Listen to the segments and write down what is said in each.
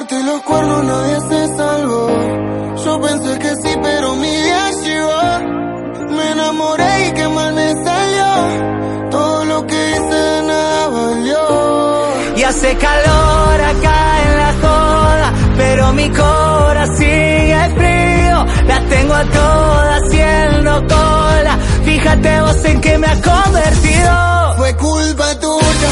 ponerte los cuernos nadie se salvó. Yo pensé que sí, pero mi día llegó. Me enamoré y qué mal me salió. Todo lo que hice nada valió. Y hace calor acá en la joda, pero mi corazón sigue frío. La tengo a todas haciendo cola. Fíjate vos en que me ha convertido. Fue culpa tuya,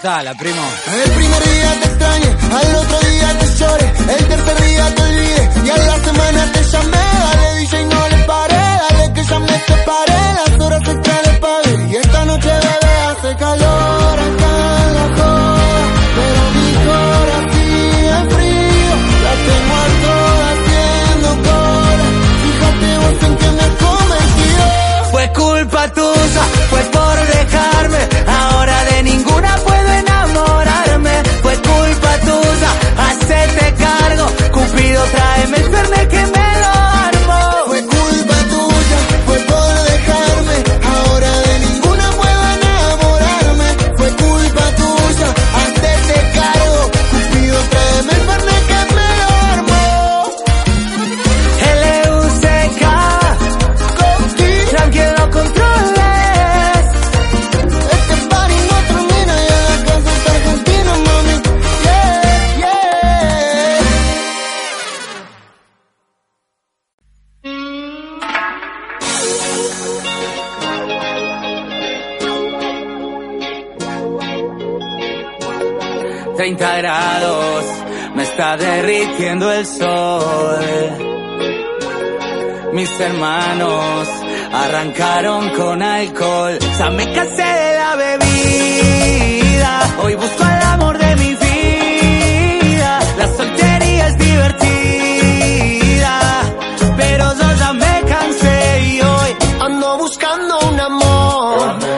Cortala, primo. El primer día te extrañé, al otro día te lloré, el tercer día te olvidé y a la semana te llamé. Dale DJ no le paré, dale que ya me separé, las horas extra le pagué y esta noche bebé hace calor acá en la joda, pero mi corazón sigue frío, la tengo a todas haciendo cola, fíjate vos en que me he convertido. Fue culpa tuya, fue 30 grados, me está derritiendo el sol. Mis hermanos arrancaron con alcohol, o sea, me casé de la bebida, hoy busco el amor de mi vida, la soltería es divertida, pero yo ya me cansé y hoy ando buscando un amor.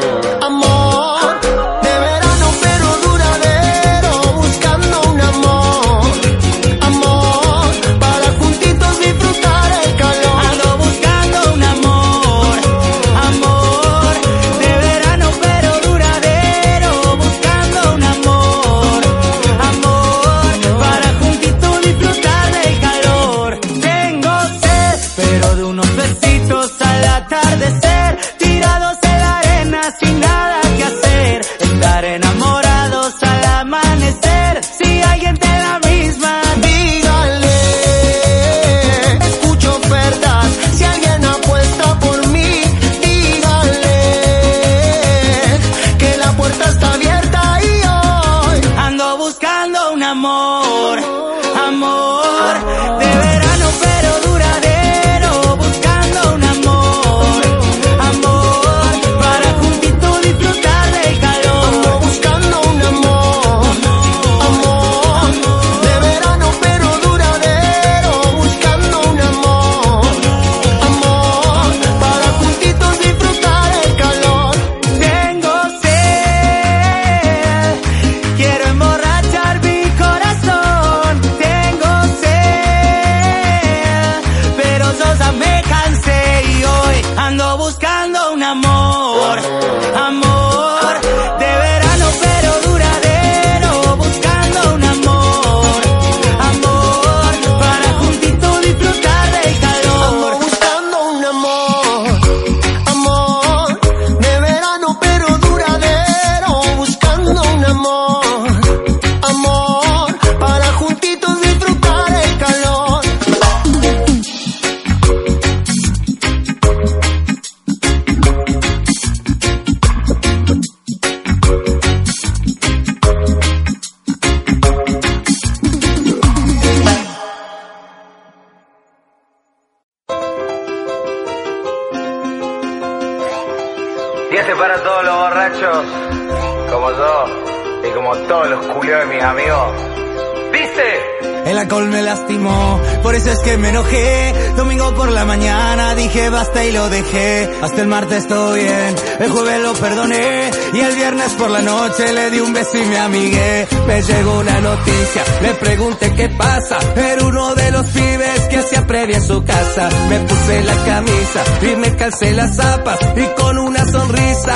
Y lo dejé. Hasta el martes todo bien, el jueves lo perdoné. Y el viernes por la noche le di un beso y me amigué. Me llegó una noticia, le pregunté qué pasa. Era uno de los pibes que hacía previa su casa. Me puse la camisa y me calcé las zapas. Y con una sonrisa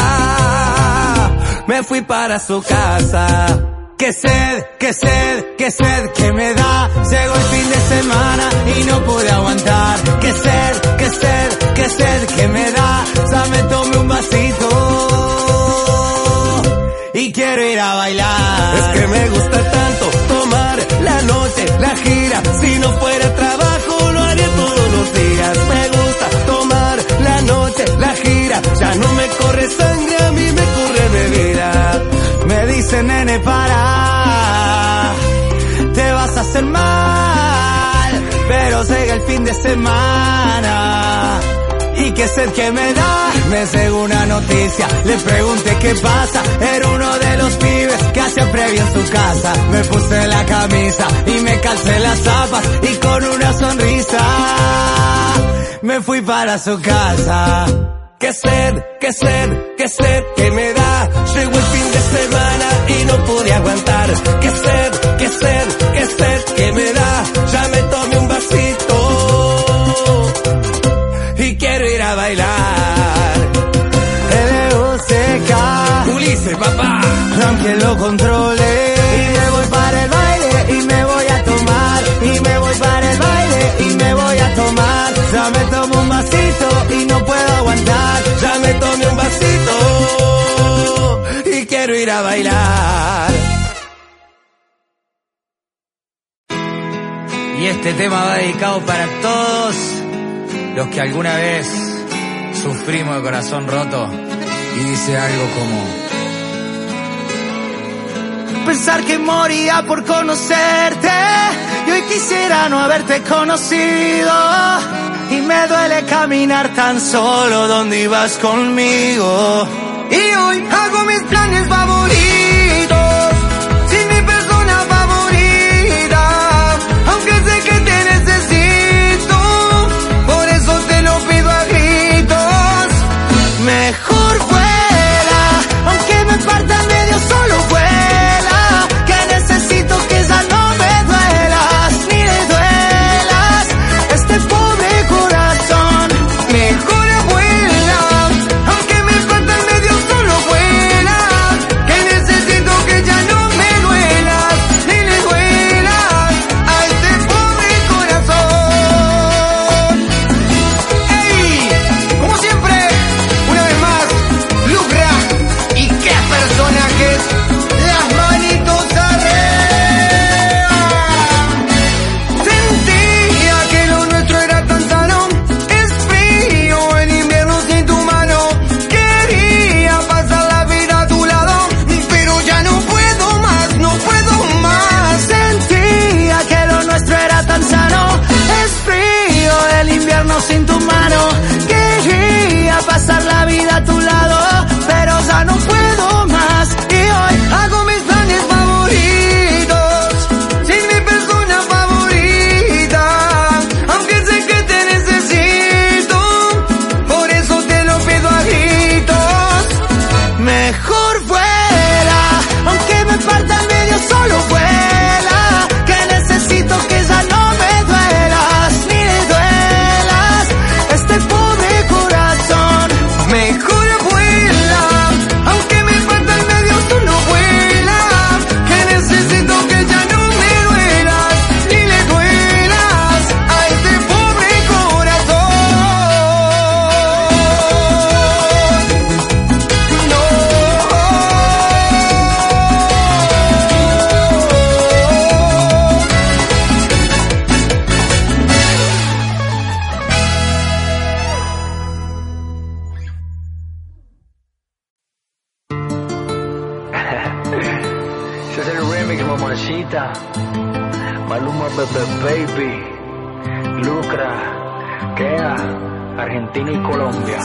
me fui para su casa. Que sed, que sed, que sed que me da. Llegó el fin de semana y no pude aguantar. Que sed, que sed, que sed que me da. Ya me tomé un vasito y quiero ir a bailar. Es que me gusta tanto tomar la noche, la gira. Si no fuera trabajo lo haría todos los días. Me gusta tomar la noche, la gira. Ya no me corre sangre, a mí me corre bebida. Me dice nene para, te vas a hacer mal, pero llega el fin de semana. Y qué sed que me da, me llegó una noticia, le pregunté qué pasa, era uno de los pibes que hacía previo en su casa. Me puse la camisa y me calcé las zapas y con una sonrisa me fui para su casa. Que sed, que sed, que sed que me da. Llegó el fin de semana y no pude aguantar. Que sed, que sed, que sed que me da. Ya me Aunque lo controle. Y me voy para el baile y me voy a tomar. Y me voy para el baile y me voy a tomar. Ya me tomo un vasito y no puedo aguantar. Ya me tomé un vasito y quiero ir a bailar. Y este tema va dedicado para todos los que alguna vez sufrimos de corazón roto. Y dice algo como... Pensar que moría por conocerte y hoy quisiera no haberte conocido. Y me duele caminar tan solo donde ibas conmigo.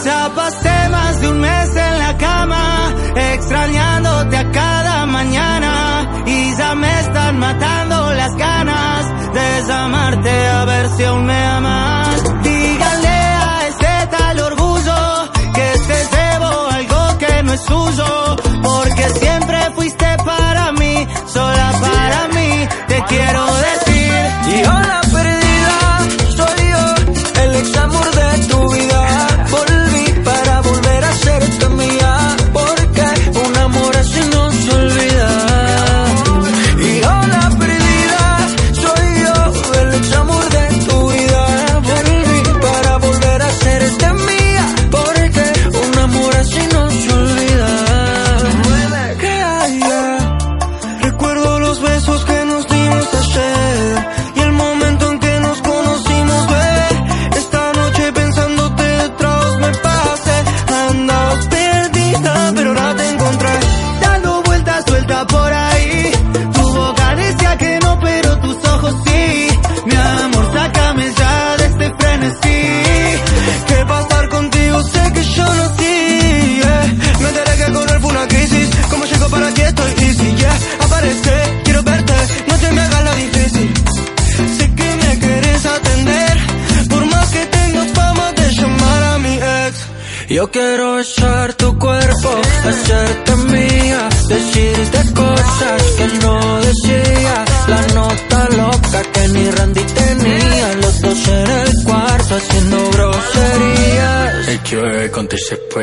top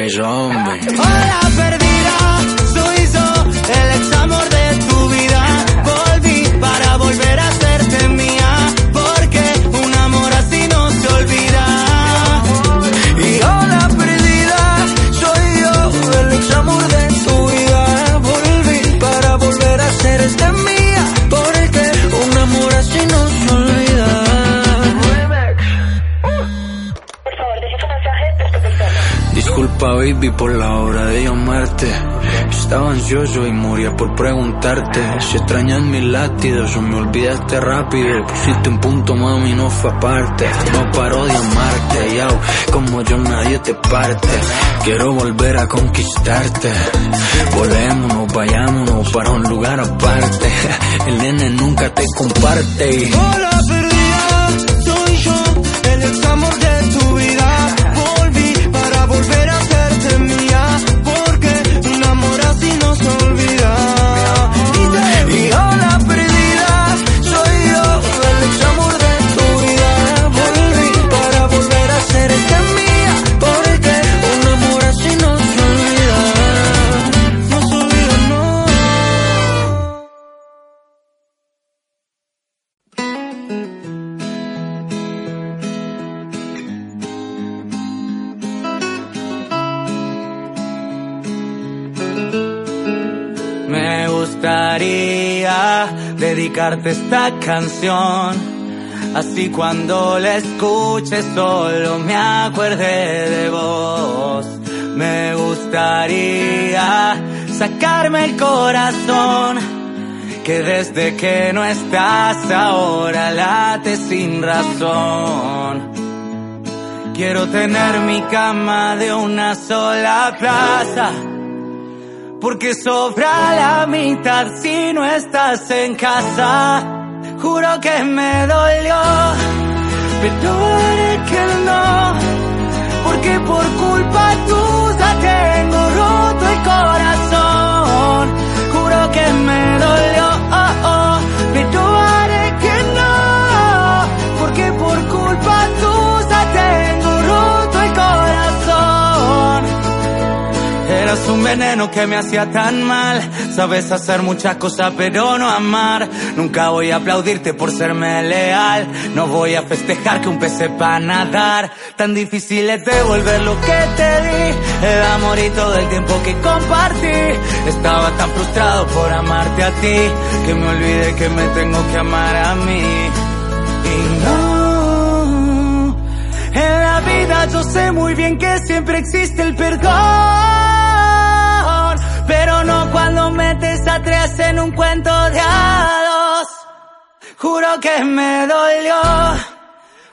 ese Estaba ansioso y moría por preguntarte. Si extrañas mis latidos o me olvidaste rápido Pusiste un punto mami no fue aparte. No paro de amarte yao, Como yo nadie te parte. Quiero volver a conquistarte. Volémonos, vayámonos para un lugar aparte. El nene nunca te comparte esta canción. Así cuando la escuches solo me acuerde de vos. Me gustaría sacarme el corazón. Que desde que no estás ahora late sin razón. Quiero tener mi cama de una sola plaza. Porque sobra la mitad si no estás en casa. Juro que me dolió, pero veneno que me hacía tan mal. Sabes hacer muchas cosas, pero no amar. Nunca voy a aplaudirte por serme leal. No voy a festejar que un pez sepa nadar. Tan difícil es devolver lo que te di. El amor y todo el tiempo que compartí. Estaba tan frustrado por amarte a ti. Que me olvidé que me tengo que amar a mí. Y no. En la vida yo sé muy bien que siempre existe el perdón, pero no cuando metes a en un cuento de hados. Juro que me dolió,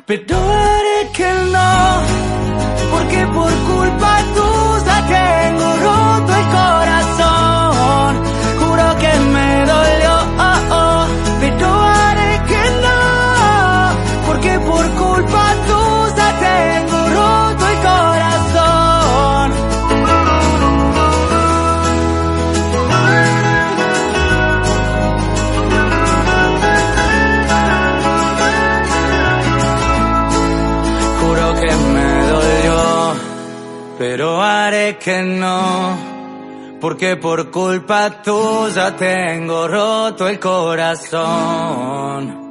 pero haré que no, porque por culpa tuya tengo que no, porque por culpa tuya tengo roto el corazón.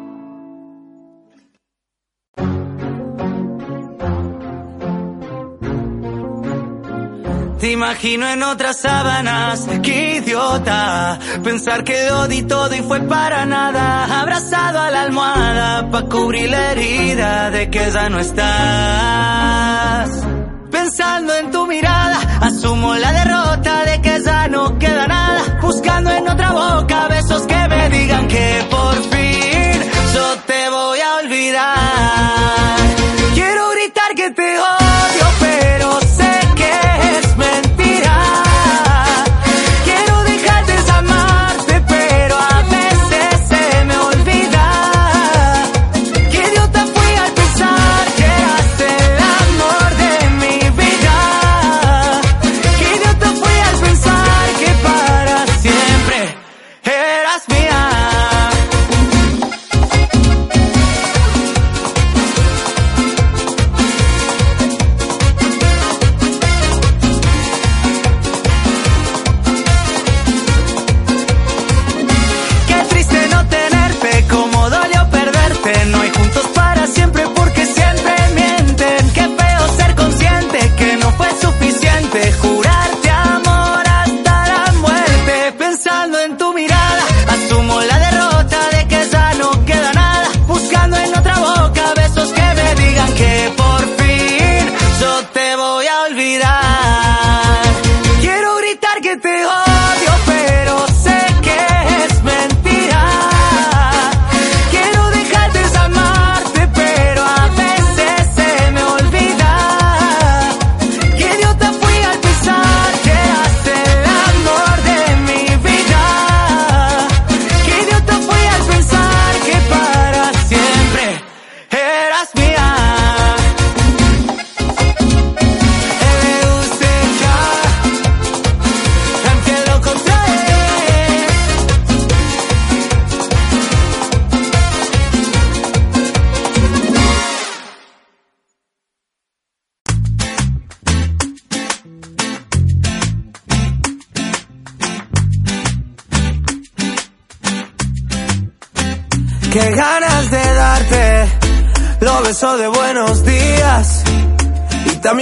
Te imagino en otras sábanas, qué idiota. Pensar que lo di todo y fue para nada. Abrazado a la almohada pa' cubrir la herida de que ya no estás. Pensando en tu mirada, asumo la derrota de que ya no queda nada. Buscando en otra boca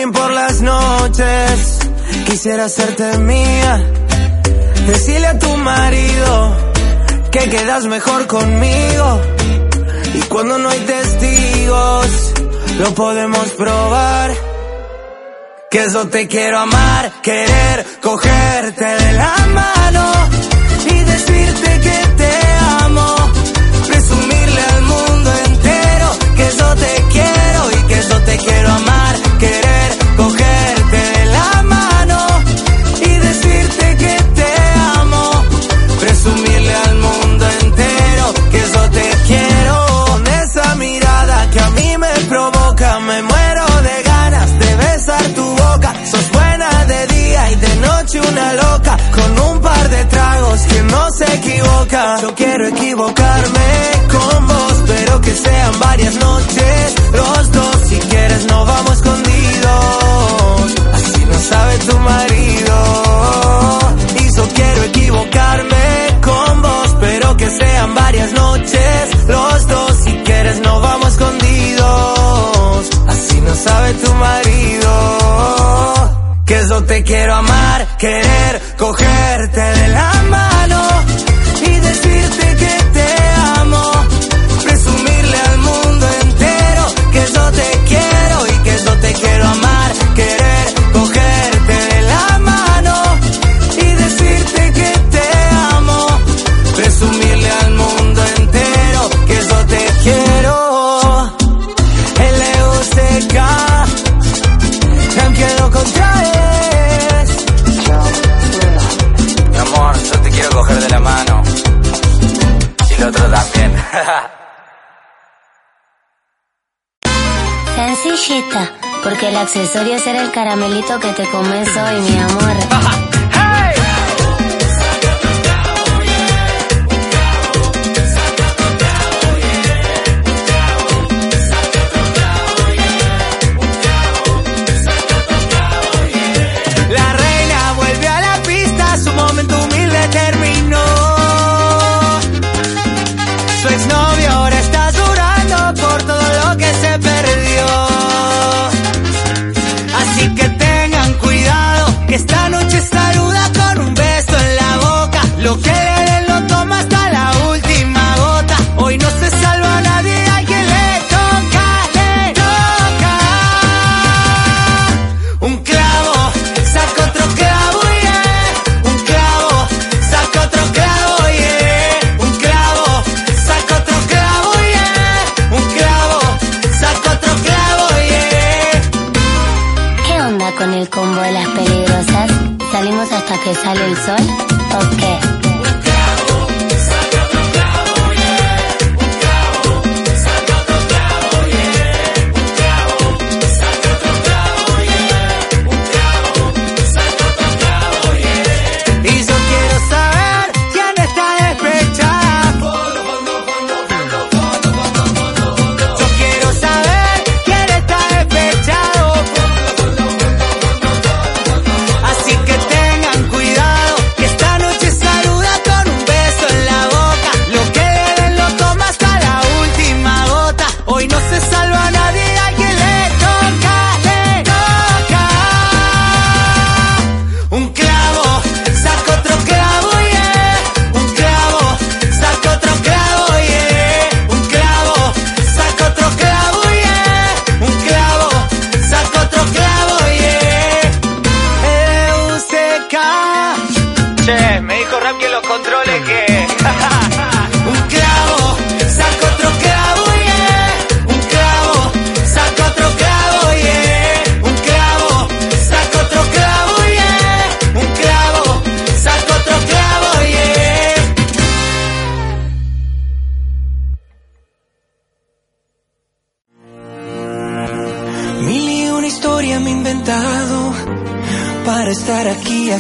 también por las noches quisiera hacerte mía. Decirle a tu marido que quedas mejor conmigo y cuando no hay testigos lo podemos probar. Que yo te quiero amar, querer cogerte de la mano y decirte que te amo. Presumirle al mundo entero que yo te quiero y que yo te quiero amar, tragos que no se equivoca. Yo quiero equivocarme con vos, pero que sean varias noches. Los dos, si quieres, nos vamos escondidos. Así no sabe tu marido. Y yo quiero equivocarme con vos, pero que sean varias noches. Los dos, si quieres, nos vamos escondidos. Así no sabe tu marido. Que yo te quiero amar, querer cogerte accesorio será el caramelito que te comes hoy, mi amor.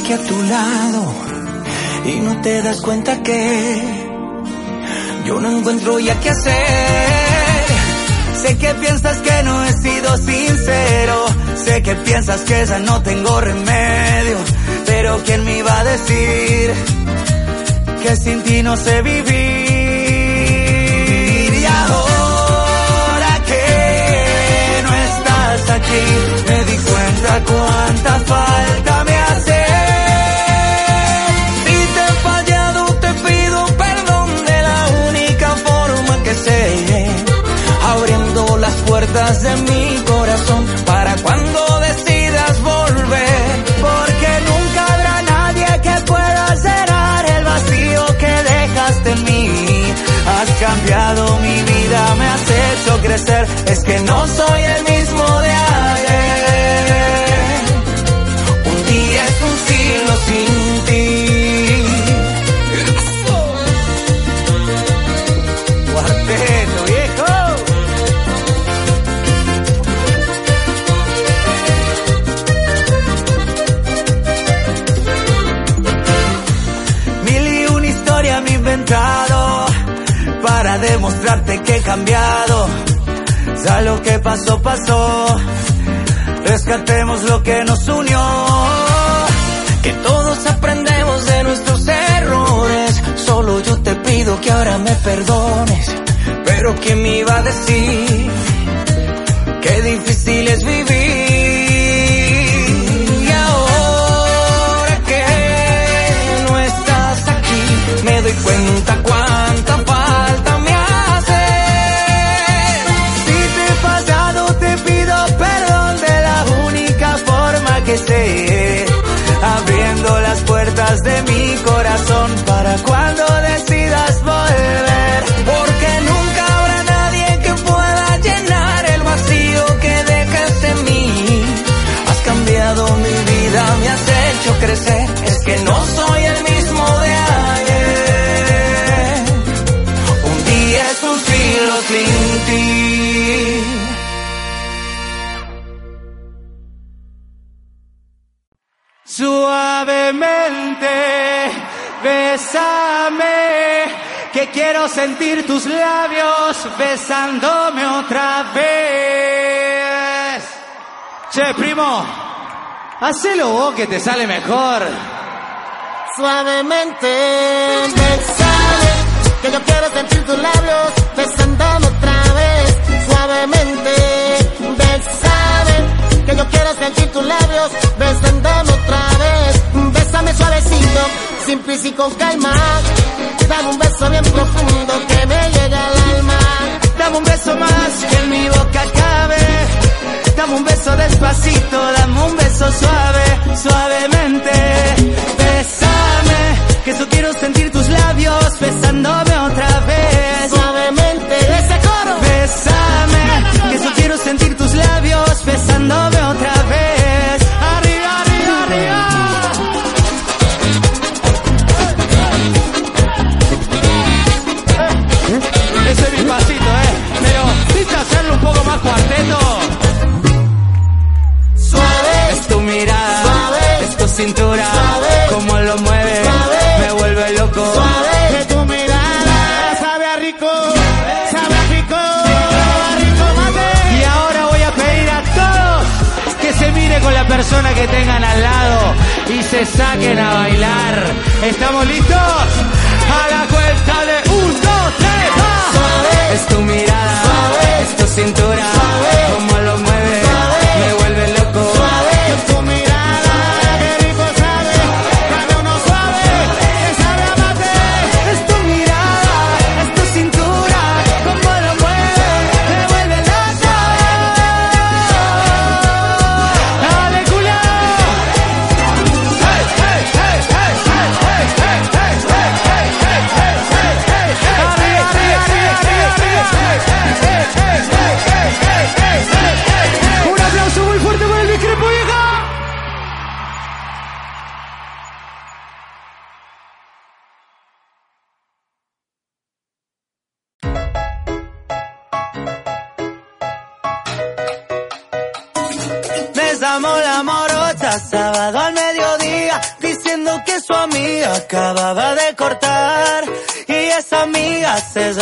aquí a tu lado y no te das cuenta que yo no encuentro ya qué hacer. Sé que piensas que no he sido sincero, sé que piensas que ya no tengo remedio, pero ¿quién me iba a decir que sin ti no sé vivir? Y ahora que no estás aquí, me di cuenta cuánta falta de mi corazón para cuando decidas volver. Porque nunca habrá nadie que pueda cerrar el vacío que dejaste en mí. Has cambiado mi vida, me has hecho crecer. Es que no soy el mismo pasó, pasó. Rescatemos lo que nos unió. Que todos aprendemos de nuestros errores. Solo yo te pido que ahora me perdones. Pero ¿quién me iba a decir? Qué difícil es vivir. Que quiero sentir tus labios besándome otra vez. Che, primo, hacelo vos que te sale mejor. Suavemente, besame, que yo quiero sentir tus labios besándome otra vez. Suavemente, besame, que yo quiero sentir tus labios besándome otra vez. Bésame suavecito, sin prisa y con calma. Dame un beso bien profundo que me llegue al alma. Dame un beso más que en mi boca cabe. Dame un beso despacito, dame un beso suave, suavemente. Bésame, que yo quiero sentir tus labios besándome otra vez. Suavemente, ese coro. Bésame, que yo quiero sentir tus labios besándome otra vez. que tengan al lado y se saquen a bailar. ¿Estamos listos?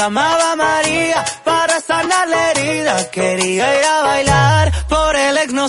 llamaba María para sanar la herida. Quería ir a bailar, por el ex no.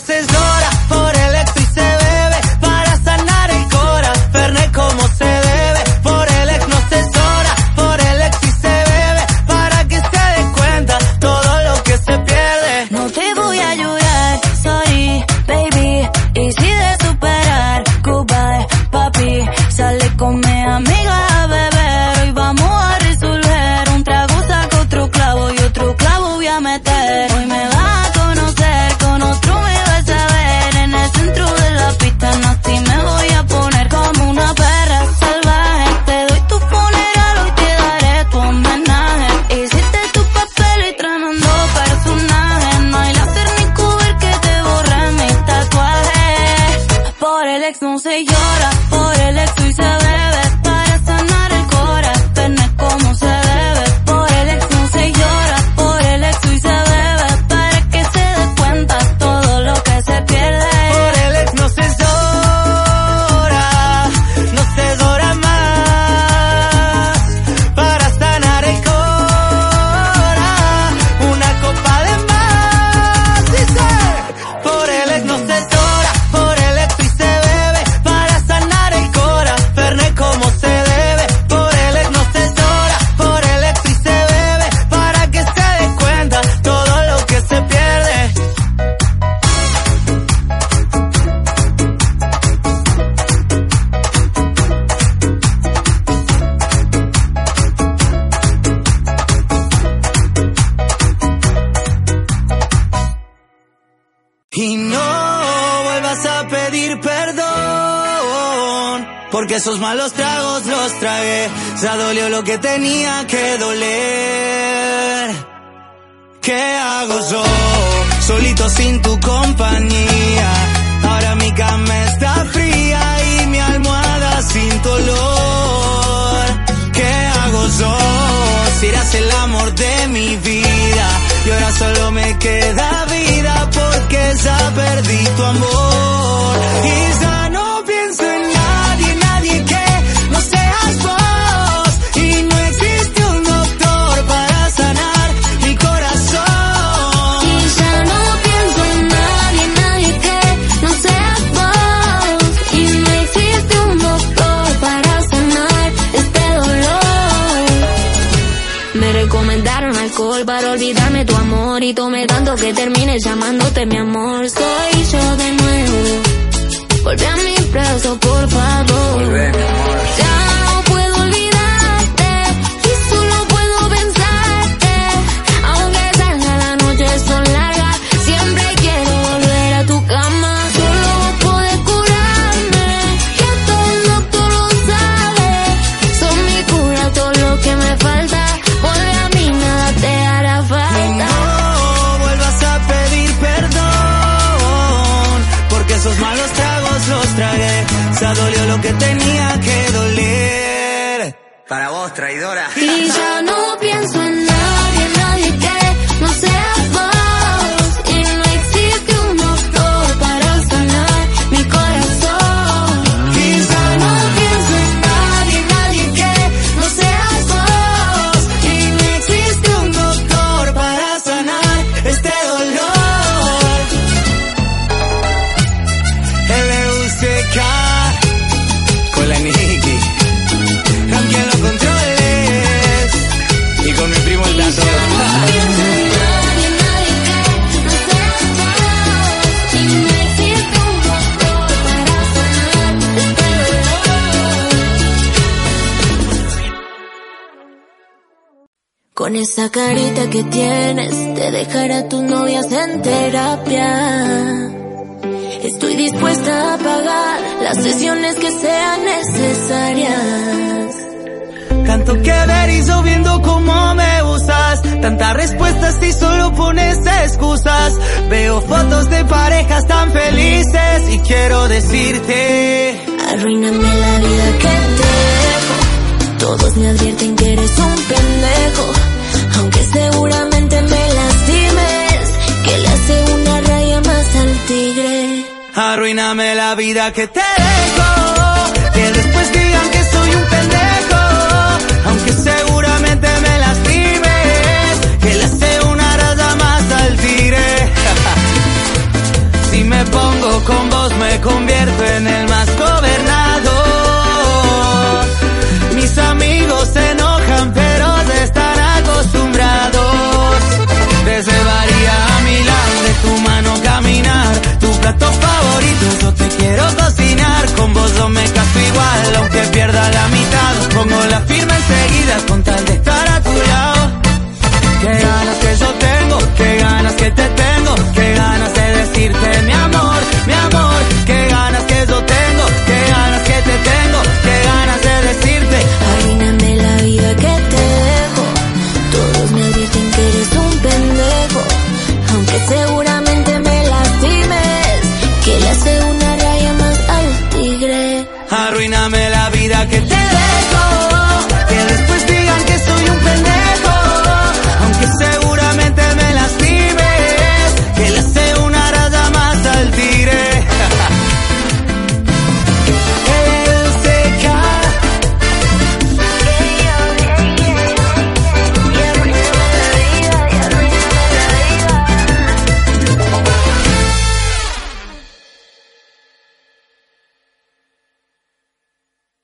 Esos malos tragos los tragué, ya dolió lo que tenía que doler. ¿Qué hago yo? Solito sin tu compañía. Ahora mi cama está fría y mi almohada sin tu olor. ¿Qué hago yo? Si eras el amor de mi vida y ahora solo me queda vida porque ya perdí tu amor. tome tanto que termine llamándote mi amor. Soy yo de nuevo. Volvé a mi brazo, por favor. Volve, mi amor. lo que tenía que doler. Para vos, traidora. Y ya no esa carita que tienes, te dejará tus novias en terapia. Estoy dispuesta a pagar las sesiones que sean necesarias. Tanto que ver y yo viendo cómo me usas. Tantas respuestas y solo pones excusas. Veo fotos de parejas tan felices y quiero decirte. Arruíname la vida que te dejo. Todos me advierten que eres un pendejo seguramente me lastimes, que le hace una raya más al tigre. Arruíname la vida que te dejo, que después digan que soy un pendejo, aunque seguramente me lastimes, que le hace una raya más al tigre. si me pongo con vos me convierto en el más